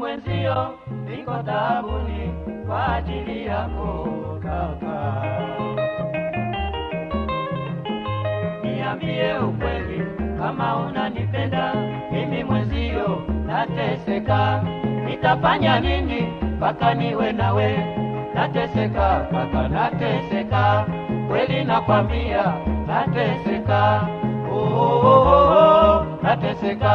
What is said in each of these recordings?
mwenzio niko taabuni kwa ajili yako kaka. Niambie ukweli kama unanipenda mimi mwenzio nateseka, nitafanya nini mpaka niwe nawe? Nateseka kaka, nateseka kweli, nakwambia nateseka, oh, oh, oh, oh, nateseka.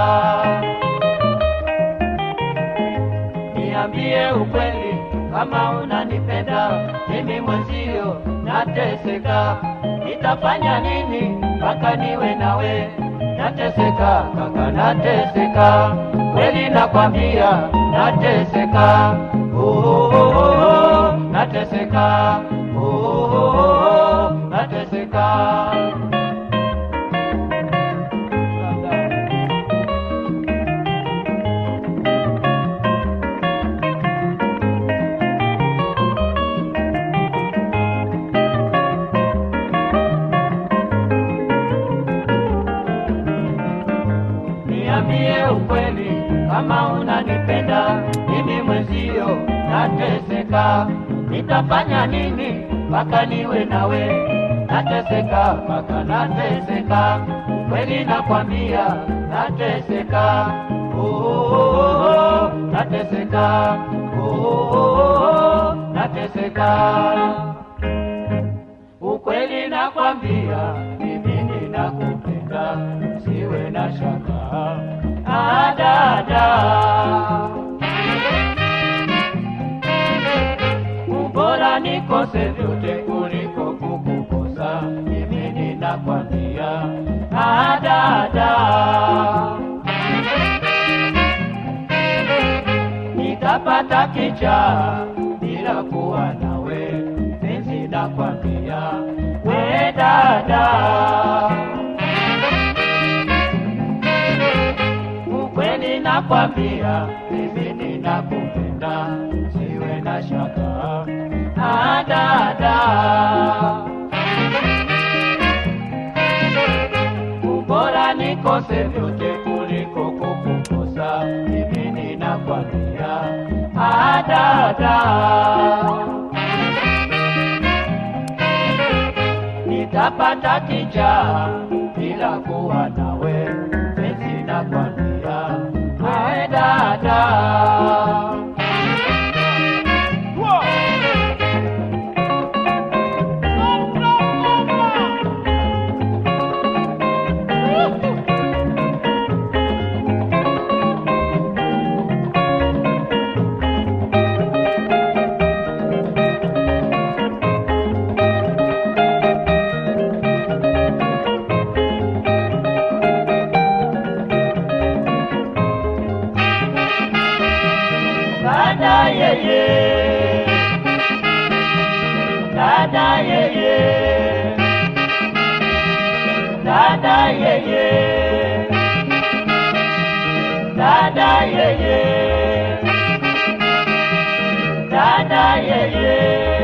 Niambie ukweli. Kama unanipenda mimi mwenzio nateseka, nitafanya nini mpaka niwe nawe? Nateseka kaka, nateseka. Kweli, nakwambia nateseka, oh, oh, oh, oh, nateseka, oh, oh, oh, nateseka. Ukweli kama unanipenda mimi mwenzio nateseka, nitafanya nini mpaka niwe nawe? Nateseka mpaka nateseka, ukweli nakwambia nateseka, nateseka, nateseka. Ukweli nakwambia, mimi ninakupenda, siwe na shaka. Nikose vyote kuliko kukukosa, mimi ninakwambia. adada, nitapata kicha bila kuwa nawe, penzi nakwambia, we dada, ukweli nakwambia, mimi ninakupenda, siwe na shaka, nikose vyote kuliko kukukosa, mimi ninakwambia, ah dada nitapata kicha bila kuwa nawe, penzi nakwambia, ae. Dada yeye, dada yeye, dada yeye, dada yeye, dada yeye.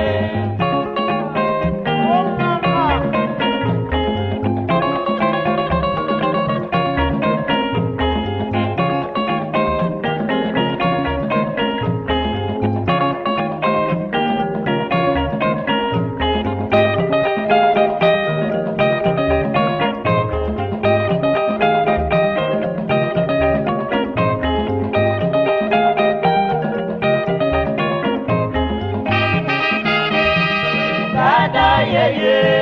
yeah, yeah.